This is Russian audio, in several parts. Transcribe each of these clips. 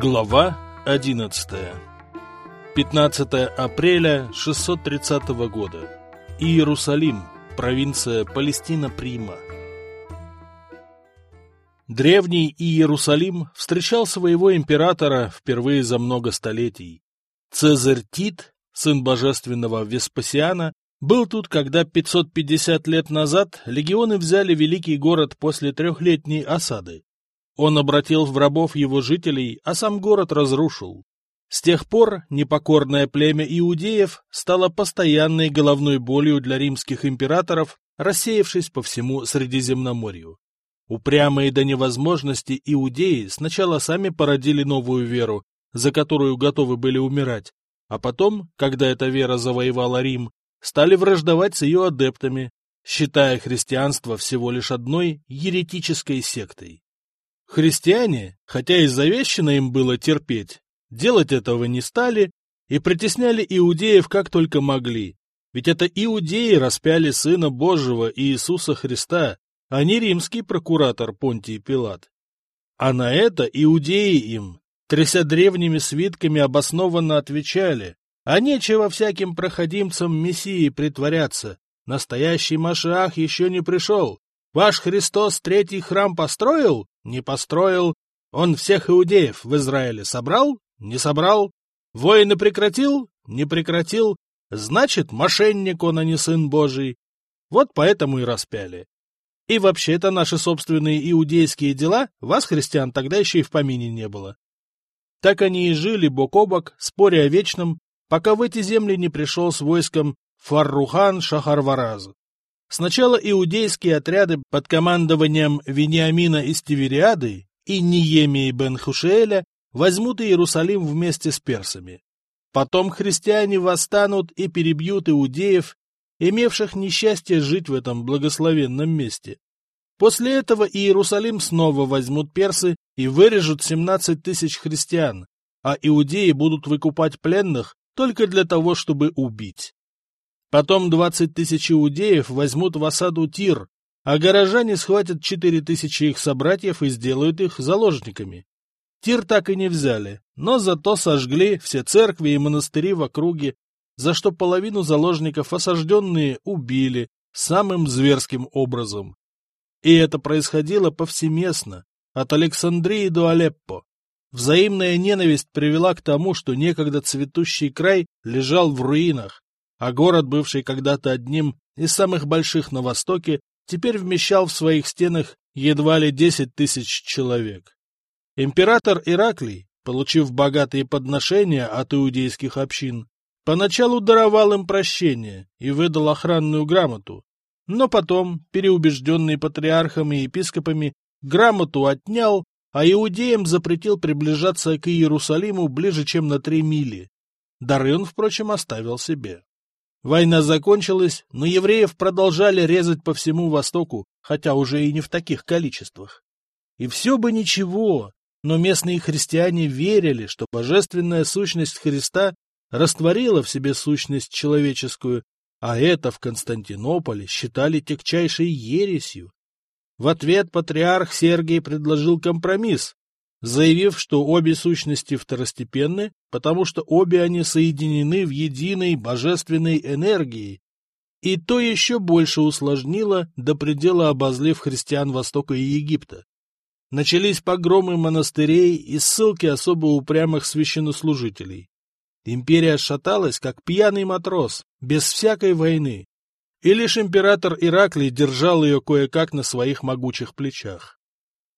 Глава 11 15 апреля 630 года. Иерусалим, провинция Палестина-Прима. Древний Иерусалим встречал своего императора впервые за много столетий. Цезарь Тит, сын божественного Веспасиана, был тут, когда 550 лет назад легионы взяли великий город после трехлетней осады. Он обратил в рабов его жителей, а сам город разрушил. С тех пор непокорное племя иудеев стало постоянной головной болью для римских императоров, рассеявшись по всему Средиземноморью. Упрямые до невозможности иудеи сначала сами породили новую веру, за которую готовы были умирать, а потом, когда эта вера завоевала Рим, стали враждовать с ее адептами, считая христианство всего лишь одной еретической сектой. Христиане, хотя и завещено им было терпеть, делать этого не стали и притесняли иудеев как только могли, ведь это иудеи распяли Сына Божьего Иисуса Христа, а не римский прокуратор Понтий Пилат. А на это иудеи им, тряся древними свитками, обоснованно отвечали, а нечего всяким проходимцам Мессии притворяться, настоящий Машиах еще не пришел, Ваш Христос третий храм построил? Не построил. Он всех иудеев в Израиле собрал? Не собрал. Воины прекратил? Не прекратил. Значит, мошенник он, а не сын Божий. Вот поэтому и распяли. И вообще-то наши собственные иудейские дела вас, христиан, тогда еще и в помине не было. Так они и жили бок о бок, споря о вечном, пока в эти земли не пришел с войском Фаррухан Шахарвараз. Сначала иудейские отряды под командованием Вениамина из Тивериады и Ниемии бен Хушеэля возьмут Иерусалим вместе с персами. Потом христиане восстанут и перебьют иудеев, имевших несчастье жить в этом благословенном месте. После этого Иерусалим снова возьмут персы и вырежут 17 тысяч христиан, а иудеи будут выкупать пленных только для того, чтобы убить. Потом двадцать тысяч иудеев возьмут в осаду Тир, а горожане схватят четыре тысячи их собратьев и сделают их заложниками. Тир так и не взяли, но зато сожгли все церкви и монастыри в округе, за что половину заложников осажденные убили самым зверским образом. И это происходило повсеместно, от Александрии до Алеппо. Взаимная ненависть привела к тому, что некогда цветущий край лежал в руинах, а город, бывший когда-то одним из самых больших на Востоке, теперь вмещал в своих стенах едва ли десять тысяч человек. Император Ираклий, получив богатые подношения от иудейских общин, поначалу даровал им прощение и выдал охранную грамоту, но потом, переубежденный патриархами и епископами, грамоту отнял, а иудеям запретил приближаться к Иерусалиму ближе, чем на три мили. Дары он, впрочем, оставил себе. Война закончилась, но евреев продолжали резать по всему Востоку, хотя уже и не в таких количествах. И все бы ничего, но местные христиане верили, что божественная сущность Христа растворила в себе сущность человеческую, а это в Константинополе считали тягчайшей ересью. В ответ патриарх Сергий предложил компромисс, заявив, что обе сущности второстепенны, потому что обе они соединены в единой божественной энергии, и то еще больше усложнило, до предела обозлив христиан Востока и Египта. Начались погромы монастырей и ссылки особо упрямых священнослужителей. Империя шаталась, как пьяный матрос, без всякой войны, и лишь император Ираклий держал ее кое-как на своих могучих плечах.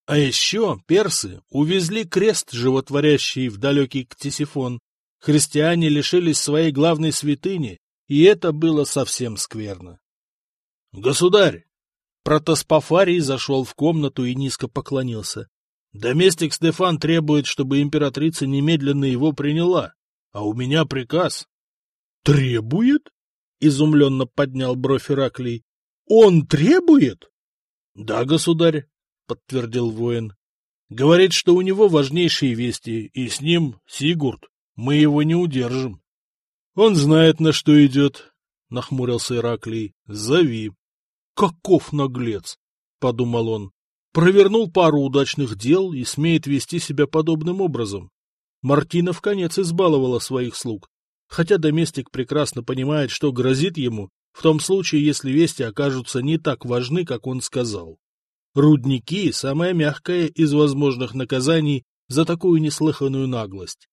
А еще персы увезли крест, животворящий в далекий Ктисифон. Христиане лишились своей главной святыни, и это было совсем скверно. — Государь! Протоспофарий зашел в комнату и низко поклонился. Доместик Стефан требует, чтобы императрица немедленно его приняла, а у меня приказ. — Требует? — изумленно поднял бровь Ираклий. — Он требует? — Да, государь, подтвердил воин. Говорит, что у него важнейшие вести, и с ним Сигурд. Мы его не удержим. Он знает, на что идет, — нахмурился Ираклий. Зови. Каков наглец, — подумал он. Провернул пару удачных дел и смеет вести себя подобным образом. Мартина в конец избаловала своих слуг, хотя доместик прекрасно понимает, что грозит ему в том случае, если вести окажутся не так важны, как он сказал. Рудники — самое мягкое из возможных наказаний за такую неслыханную наглость.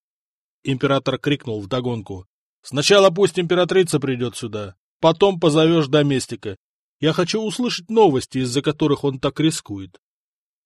Император крикнул вдогонку. — Сначала пусть императрица придет сюда, потом позовешь доместика. Я хочу услышать новости, из-за которых он так рискует.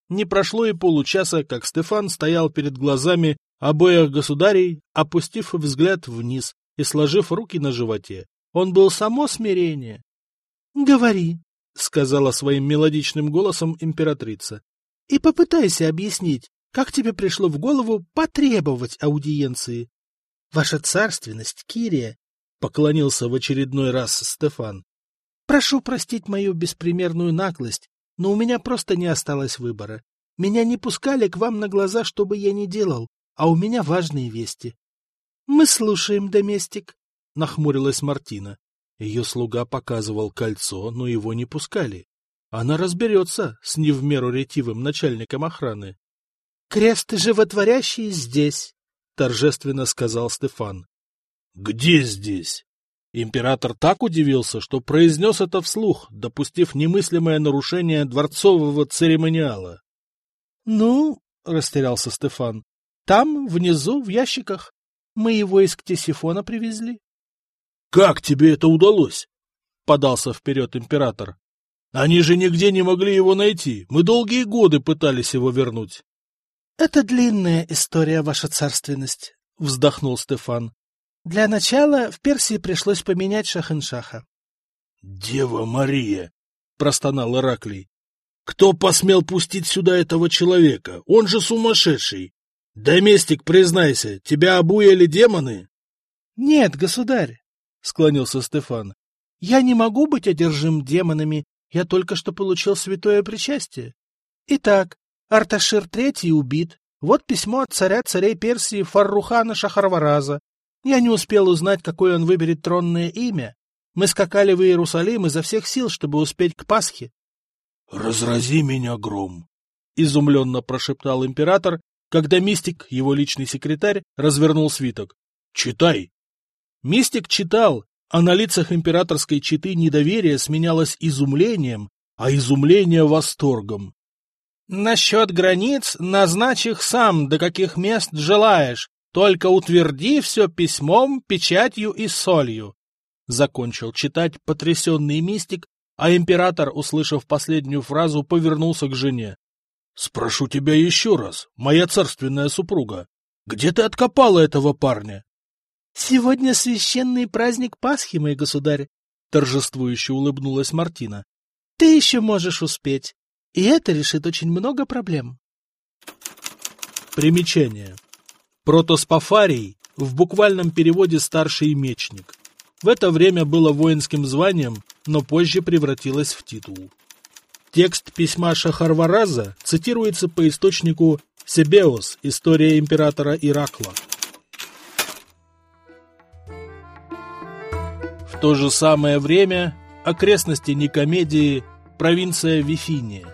Не прошло и получаса, как Стефан стоял перед глазами обоих государей, опустив взгляд вниз и сложив руки на животе. Он был само смирение. — Говори, — сказала своим мелодичным голосом императрица, — и попытайся объяснить, как тебе пришло в голову потребовать аудиенции. — Ваша царственность, Кирия, — поклонился в очередной раз Стефан. — Прошу простить мою беспримерную наглость, но у меня просто не осталось выбора. Меня не пускали к вам на глаза, чтобы я не делал, а у меня важные вести. — Мы слушаем, доместик, — нахмурилась Мартина. Ее слуга показывал кольцо, но его не пускали. Она разберется с не в меру ретивым начальником охраны. — Крест животворящий здесь, — торжественно сказал Стефан. — Где здесь? Император так удивился, что произнес это вслух, допустив немыслимое нарушение дворцового церемониала. — Ну, — растерялся Стефан, — там, внизу, в ящиках. Мы его из Ктесифона привезли. Как тебе это удалось? — подался вперед император. — Они же нигде не могли его найти. Мы долгие годы пытались его вернуть. — Это длинная история, ваша царственность, — вздохнул Стефан. — Для начала в Персии пришлось поменять Шахеншаха. — Дева Мария! — простонал Ираклий. — Кто посмел пустить сюда этого человека? Он же сумасшедший! Доместик, признайся, тебя обуяли демоны? — Нет, государь, — склонился Стефан. — Я не могу быть одержим демонами, я только что получил святое причастие. Итак, Арташир III убит. Вот письмо от царя царей Персии Фаррухана Шахарвараза. Я не успел узнать, какое он выберет тронное имя. Мы скакали в Иерусалим изо всех сил, чтобы успеть к Пасхе. — Разрази меня гром! — изумленно прошептал император, когда мистик, его личный секретарь, развернул свиток. — Читай! Мистик читал, а на лицах императорской четы недоверие сменялось изумлением, а изумление — восторгом. «Насчет границ назначь их сам, до каких мест желаешь, только утверди все письмом, печатью и солью», — закончил читать потрясенный мистик, а император, услышав последнюю фразу, повернулся к жене. — Спрошу тебя еще раз, моя царственная супруга, где ты откопала этого парня? — Сегодня священный праздник Пасхи, мой государь, — торжествующе улыбнулась Мартина. — Ты еще можешь успеть, и это решит очень много проблем. Примечание. Протоспофарий в буквальном переводе «старший мечник». В это время было воинским званием, но позже превратилось в титул. Текст письма Шахарвараза цитируется по источнику Себеос «История императора Иракла». То же самое время окрестности Никомедии, провинция Вифиния.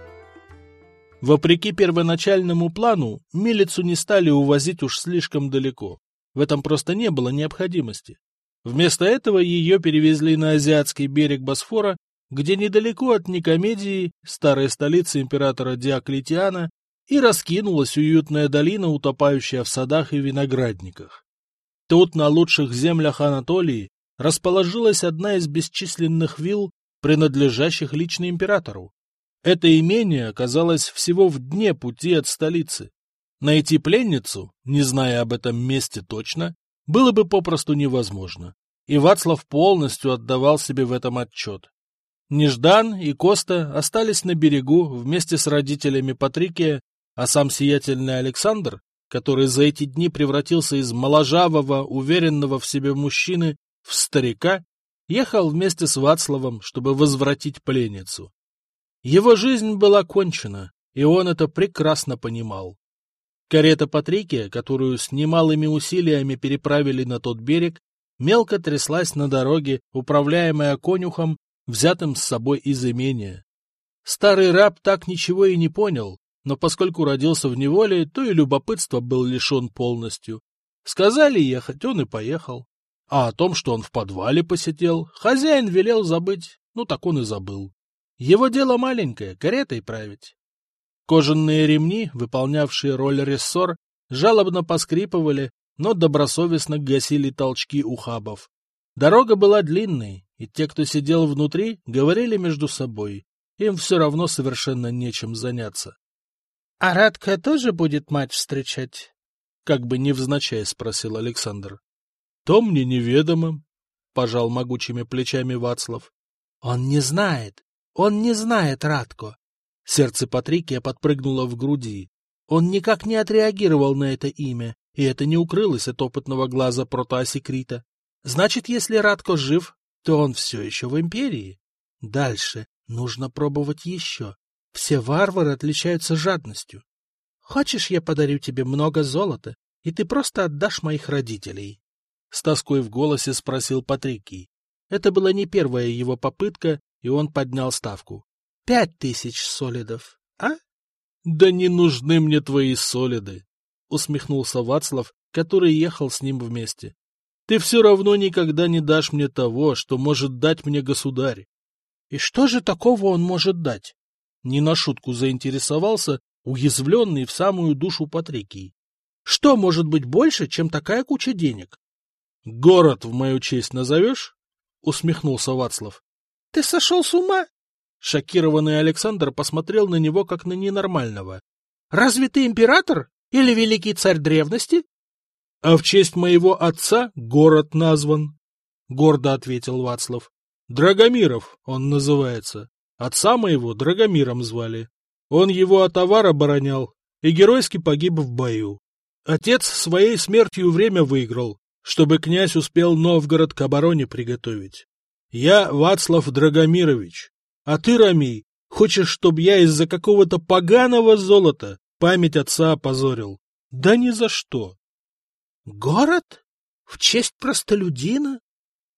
Вопреки первоначальному плану, милицу не стали увозить уж слишком далеко. В этом просто не было необходимости. Вместо этого ее перевезли на азиатский берег Босфора, где недалеко от Никомедии, старой столицы императора Диоклетиана, и раскинулась уютная долина, утопающая в садах и виноградниках. Тут, на лучших землях Анатолии, расположилась одна из бесчисленных вилл, принадлежащих лично императору. Это имение оказалось всего в дне пути от столицы. Найти пленницу, не зная об этом месте точно, было бы попросту невозможно, и Вацлав полностью отдавал себе в этом отчет. Неждан и Коста остались на берегу вместе с родителями Патрикия, а сам сиятельный Александр, который за эти дни превратился из моложавого, уверенного в себе мужчины в старика, ехал вместе с Вацлавом, чтобы возвратить пленницу. Его жизнь была кончена, и он это прекрасно понимал. Карета Патрикия, которую с немалыми усилиями переправили на тот берег, мелко тряслась на дороге, управляемая конюхом, взятым с собой из имения. Старый раб так ничего и не понял, но поскольку родился в неволе, то и любопытство был лишен полностью. Сказали ехать, он и поехал. А о том, что он в подвале посидел, хозяин велел забыть, ну так он и забыл. Его дело маленькое, каретой править. Кожаные ремни, выполнявшие роль рессор, жалобно поскрипывали, но добросовестно гасили толчки ухабов. Дорога была длинной, и те, кто сидел внутри, говорили между собой. Им все равно совершенно нечем заняться. — А Радка тоже будет мать встречать? — как бы невзначай спросил Александр. — То мне неведомо, — пожал могучими плечами Вацлав. — Он не знает, он не знает Радко. Сердце Патрикия подпрыгнуло в груди. Он никак не отреагировал на это имя, и это не укрылось от опытного глаза протоасекрита. Значит, если Радко жив, то он все еще в Империи. Дальше нужно пробовать еще. Все варвары отличаются жадностью. Хочешь, я подарю тебе много золота, и ты просто отдашь моих родителей? С тоской в голосе спросил Патрикий. Это была не первая его попытка, и он поднял ставку. Пять тысяч солидов, а? Да не нужны мне твои солиды, — усмехнулся Вацлав, который ехал с ним вместе. — Ты все равно никогда не дашь мне того, что может дать мне государь. — И что же такого он может дать? Не на шутку заинтересовался, уязвленный в самую душу Патрикий. Что может быть больше, чем такая куча денег? — Город в мою честь назовешь? — усмехнулся Вацлав. — Ты сошел с ума? Шокированный Александр посмотрел на него, как на ненормального. — Разве ты император? Или великий царь древности? — А в честь моего отца город назван, — гордо ответил Вацлав. — Драгомиров он называется. Отца моего Драгомиром звали. Он его от товар оборонял и геройски погиб в бою. Отец своей смертью время выиграл, чтобы князь успел Новгород к обороне приготовить. Я Вацлав Драгомирович, а ты, Рамий, хочешь, чтобы я из-за какого-то поганого золота Память отца опозорил. Да ни за что. Город? В честь простолюдина?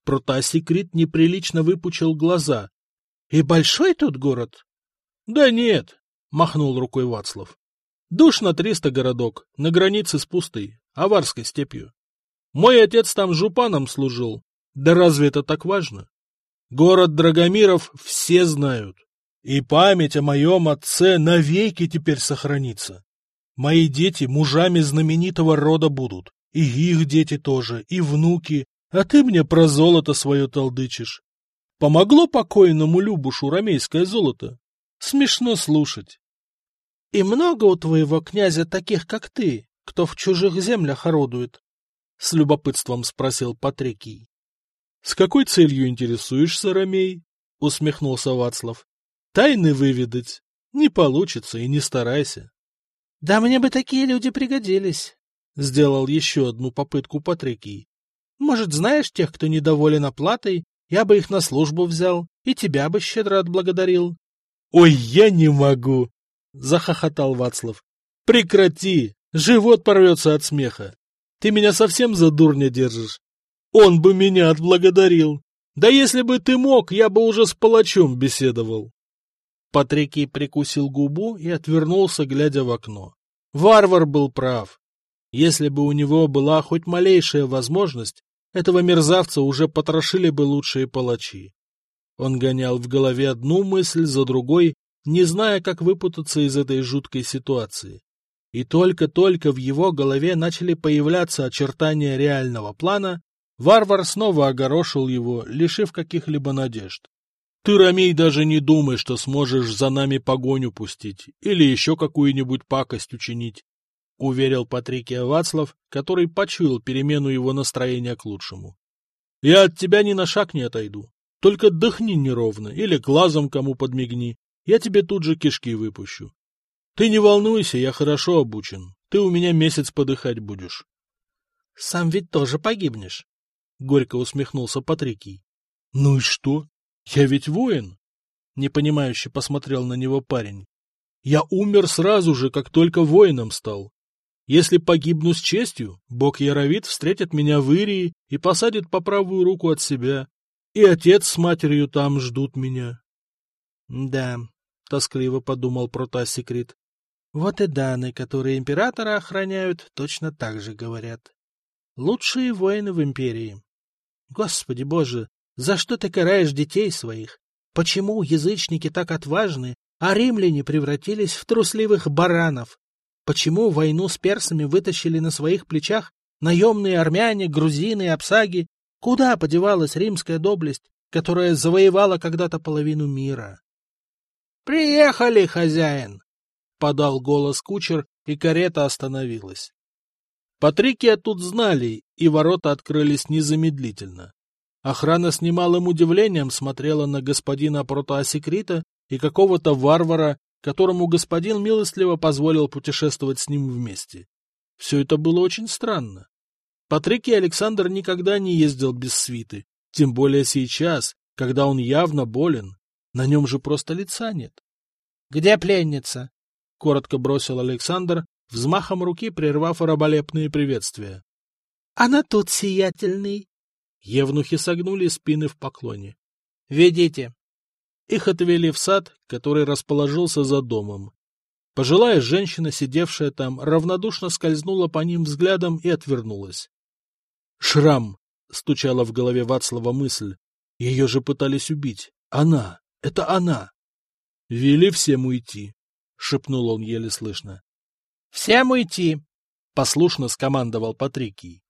Протасекрит неприлично выпучил глаза. И большой тут город? Да нет, махнул рукой Вацлав. Душ на триста городок, на границе с пустой, аварской степью. Мой отец там жупаном служил. Да разве это так важно? Город Драгомиров все знают. И память о моем отце навеки теперь сохранится. Мои дети мужами знаменитого рода будут, и их дети тоже, и внуки, а ты мне про золото свое толдычишь. Помогло покойному Любушу ромейское золото? Смешно слушать. — И много у твоего князя таких, как ты, кто в чужих землях орудует? — с любопытством спросил Патрикий. — С какой целью интересуешься, Ромей? — усмехнулся Вацлав. Тайны выведать не получится и не старайся. — Да мне бы такие люди пригодились, — сделал еще одну попытку Патрикий. — Может, знаешь тех, кто недоволен оплатой, я бы их на службу взял и тебя бы щедро отблагодарил. — Ой, я не могу! — захохотал Вацлав. — Прекрати! Живот порвется от смеха. Ты меня совсем за дурня держишь. Он бы меня отблагодарил. Да если бы ты мог, я бы уже с палачом беседовал. Патрикий прикусил губу и отвернулся, глядя в окно. Варвар был прав. Если бы у него была хоть малейшая возможность, этого мерзавца уже потрошили бы лучшие палачи. Он гонял в голове одну мысль за другой, не зная, как выпутаться из этой жуткой ситуации. И только-только в его голове начали появляться очертания реального плана, варвар снова огорошил его, лишив каких-либо надежд. Ты, Ромей, даже не думай, что сможешь за нами погоню пустить или еще какую-нибудь пакость учинить, — уверил Патрикия Вацлав, который почуял перемену его настроения к лучшему. — Я от тебя ни на шаг не отойду. Только дыхни неровно или глазом кому подмигни. Я тебе тут же кишки выпущу. Ты не волнуйся, я хорошо обучен. Ты у меня месяц подыхать будешь. — Сам ведь тоже погибнешь, — горько усмехнулся Патрикий. — Ну и что? Я ведь воин. Непонимающе посмотрел на него парень. Я умер сразу же, как только воином стал. Если погибну с честью, бог Яровит встретит меня в Ирии и посадит по правую руку от себя. И отец с матерью там ждут меня. — Да, — тоскливо подумал Протасекрит. — Вот и даны, которые императора охраняют, точно так же говорят. Лучшие воины в империи. Господи боже, за что ты караешь детей своих? Почему язычники так отважны, а римляне превратились в трусливых баранов? Почему войну с персами вытащили на своих плечах наемные армяне, грузины и обсаги? Куда подевалась римская доблесть, которая завоевала когда-то половину мира? «Приехали, хозяин!» — подал голос кучер, и карета остановилась. Патрикия тут знали, и ворота открылись незамедлительно. Охрана с немалым удивлением смотрела на господина Протоасекрита и какого-то варвара, которому господин милостливо позволил путешествовать с ним вместе. Все это было очень странно. Патрикий Александр никогда не ездил без свиты, тем более сейчас, когда он явно болен. На нем же просто лица нет. — Где пленница? — коротко бросил Александр, взмахом руки прервав раболепные приветствия. — Она тут, сиятельный. Евнухи согнули спины в поклоне. — Ведите. Их отвели в сад, который расположился за домом. Пожилая женщина, сидевшая там, равнодушно скользнула по ним взглядом и отвернулась. «Шрам!» — стучала в голове Вацлава мысль. «Ее же пытались убить. Она! Это она!» «Вели всем уйти!» — шепнул он еле слышно. «Всем уйти!» — послушно скомандовал Патрикий.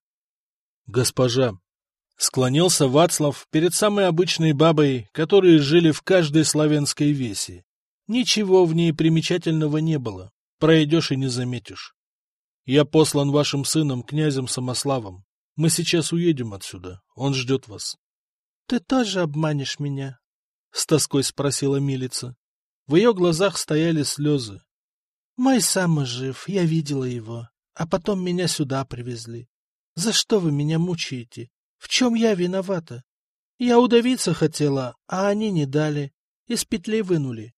«Госпожа!» — склонился Вацлав перед самой обычной бабой, которые жили в каждой славянской весе. Ничего в ней примечательного не было. Пройдешь и не заметишь. Я послан вашим сыном, князем Самославом. Мы сейчас уедем отсюда. Он ждет вас. — Ты тоже обманешь меня? — с тоской спросила милица. В ее глазах стояли слезы. Мой сам жив, я видела его, а потом меня сюда привезли. За что вы меня мучаете? В чем я виновата? Я удавиться хотела, а они не дали, из петли вынули.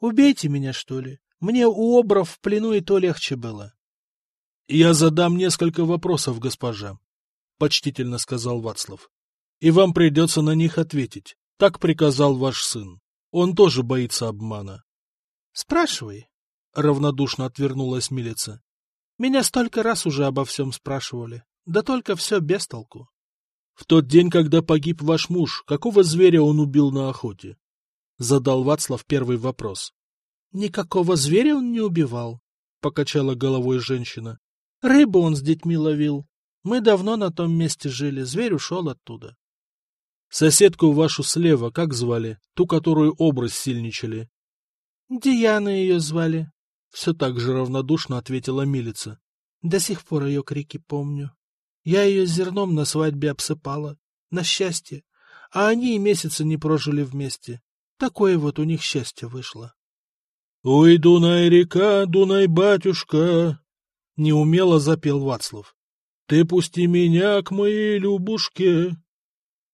Убейте меня, что ли? Мне у обров в плену и то легче было. — Я задам несколько вопросов, госпожа, — почтительно сказал Вацлав. — И вам придется на них ответить. Так приказал ваш сын. Он тоже боится обмана. — Спрашивай, — равнодушно отвернулась милица. — Меня столько раз уже обо всем спрашивали. Да только все без толку. — В тот день, когда погиб ваш муж, какого зверя он убил на охоте? — задал Вацлав первый вопрос. — Никакого зверя он не убивал, — покачала головой женщина. — Рыбу он с детьми ловил. Мы давно на том месте жили, зверь ушел оттуда. — Соседку вашу слева как звали? Ту, которую образ сильничали? — Диана ее звали, все так же равнодушно ответила милица. До сих пор ее крики помню. Я ее зерном на свадьбе обсыпала. На счастье. А они и месяца не прожили вместе. Такое вот у них счастье вышло. — Ой, Дунай река, Дунай батюшка! — неумело запел Вацлав. — Ты пусти меня к моей Любушке. —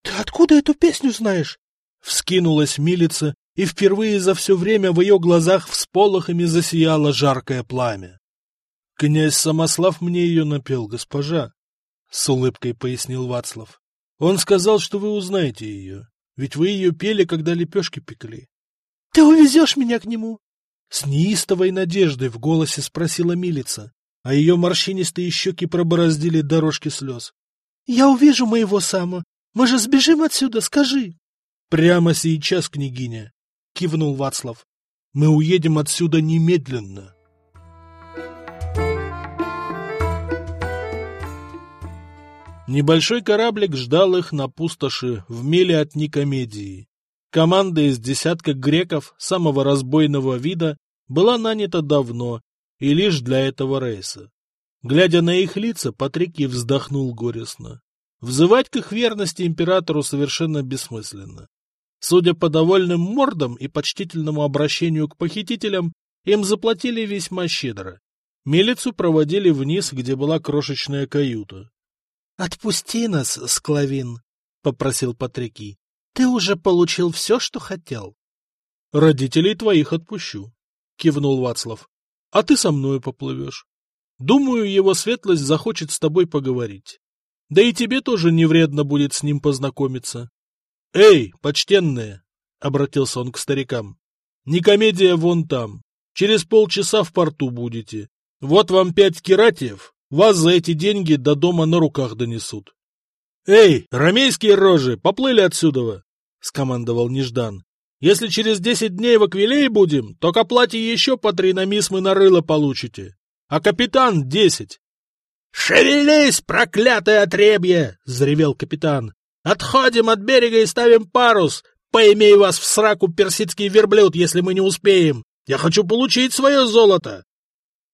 Ты откуда эту песню знаешь? — вскинулась милица и впервые за все время в ее глазах всполохами засияло жаркое пламя. — Князь Самослав мне ее напел, госпожа, — с улыбкой пояснил Вацлав. — Он сказал, что вы узнаете ее, ведь вы ее пели, когда лепешки пекли. — Ты увезешь меня к нему? С неистовой надеждой в голосе спросила милица, а ее морщинистые щеки пробороздили дорожки слез. — Я увижу моего Сама. Мы же сбежим отсюда, скажи. — Прямо сейчас, княгиня, — кивнул Вацлав. — Мы уедем отсюда немедленно. Небольшой кораблик ждал их на пустоши в миле от Никомедии. Команда из десятка греков самого разбойного вида была нанята давно и лишь для этого рейса. Глядя на их лица, Патрикий вздохнул горестно. Взывать к их верности императору совершенно бессмысленно. Судя по довольным мордам и почтительному обращению к похитителям, им заплатили весьма щедро. Милицу проводили вниз, где была крошечная каюта. — Отпусти нас, Склавин, — попросил Патрикий. — Ты уже получил все, что хотел. — Родителей твоих отпущу, — кивнул Вацлав. — А ты со мной поплывешь. Думаю, его светлость захочет с тобой поговорить. Да и тебе тоже не вредно будет с ним познакомиться. — Эй, почтенные! — обратился он к старикам. — Не комедия вон там. Через полчаса в порту будете. Вот вам пять кератиев, Вас за эти деньги до дома на руках донесут. — Эй, ромейские рожи, поплыли отсюда! — скомандовал Неждан. — Если через десять дней в Аквилее будем, то к оплате еще по три намисмы на рыло получите. А капитан — десять. — Шевелись, проклятое отребье! — заревел капитан. — Отходим от берега и ставим парус. Поимей вас в сраку персидский верблюд, если мы не успеем. Я хочу получить свое золото.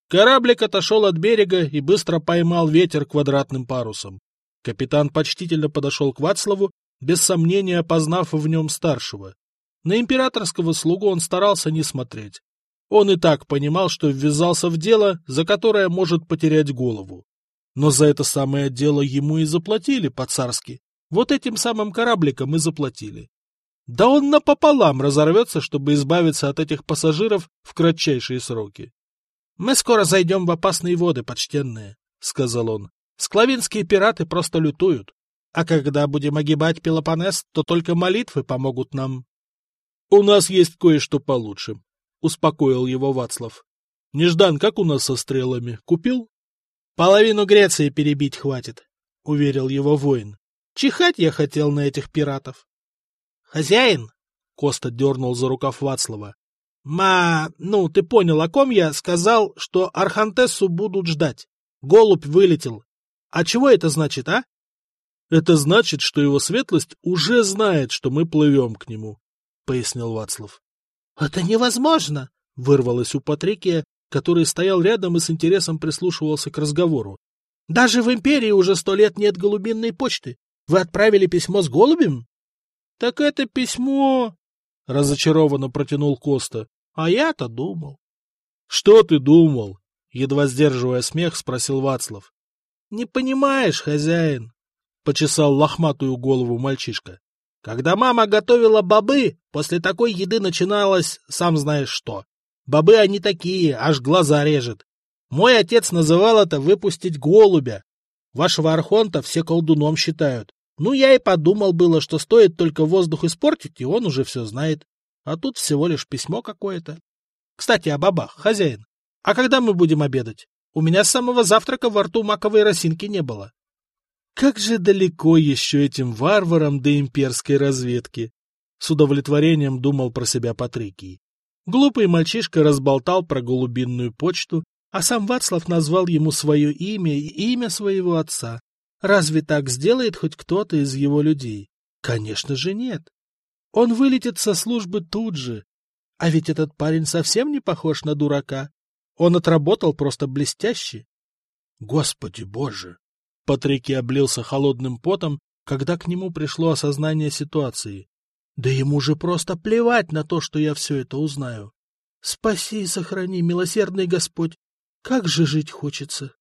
Кораблик отошел от берега и быстро поймал ветер квадратным парусом. Капитан почтительно подошел к Вацлаву, без сомнения опознав в нем старшего. На императорского слугу он старался не смотреть. Он и так понимал, что ввязался в дело, за которое может потерять голову. Но за это самое дело ему и заплатили по-царски. Вот этим самым корабликом и заплатили. Да он напополам разорвется, чтобы избавиться от этих пассажиров в кратчайшие сроки. — Мы скоро зайдем в опасные воды, почтенные, — сказал он. — Склавинские пираты просто лютуют. А когда будем огибать Пелопонес, то только молитвы помогут нам. — У нас есть кое-что получше, — успокоил его Вацлав. — Неждан, как у нас со стрелами? Купил? — Половину Греции перебить хватит, — уверил его воин. — Чихать я хотел на этих пиратов. — Хозяин, — Коста дернул за рукав Вацлава, Ма, ну, ты понял, о ком я сказал, что Архантессу будут ждать. Голубь вылетел. А чего это значит, а? Это значит, что его светлость уже знает, что мы плывем к нему, — пояснил Вацлав. — Это невозможно! — вырвалось у Патрикия, который стоял рядом и с интересом прислушивался к разговору. — Даже в Империи уже сто лет нет голубинной почты. Вы отправили письмо с голубем? — Так это письмо... — разочарованно протянул Коста. А я-то думал. — Что ты думал? — едва сдерживая смех, спросил Вацлав. — Не понимаешь, хозяин, — почесал лохматую голову мальчишка. — Когда мама готовила бобы, после такой еды начиналось сам знаешь что. Бобы они такие, аж глаза режет. Мой отец называл это выпустить голубя. Вашего архонта все колдуном считают. Ну, я и подумал было, что стоит только воздух испортить, и он уже все знает. А тут всего лишь письмо какое-то. Кстати, о бабах, хозяин. А когда мы будем обедать? У меня с самого завтрака во рту маковой росинки не было. Как же далеко еще этим варварам до имперской разведки? С удовлетворением думал про себя Патрикий. Глупый мальчишка разболтал про голубинную почту, а сам Вацлав назвал ему свое имя и имя своего отца. Разве так сделает хоть кто-то из его людей? Конечно же нет. Он вылетит со службы тут же. А ведь этот парень совсем не похож на дурака. Он отработал просто блестяще. Господи боже! Патрики облился холодным потом, когда к нему пришло осознание ситуации. Да ему же просто плевать на то, что я все это узнаю. Спаси и сохрани, милосердный Господь. Как же жить хочется.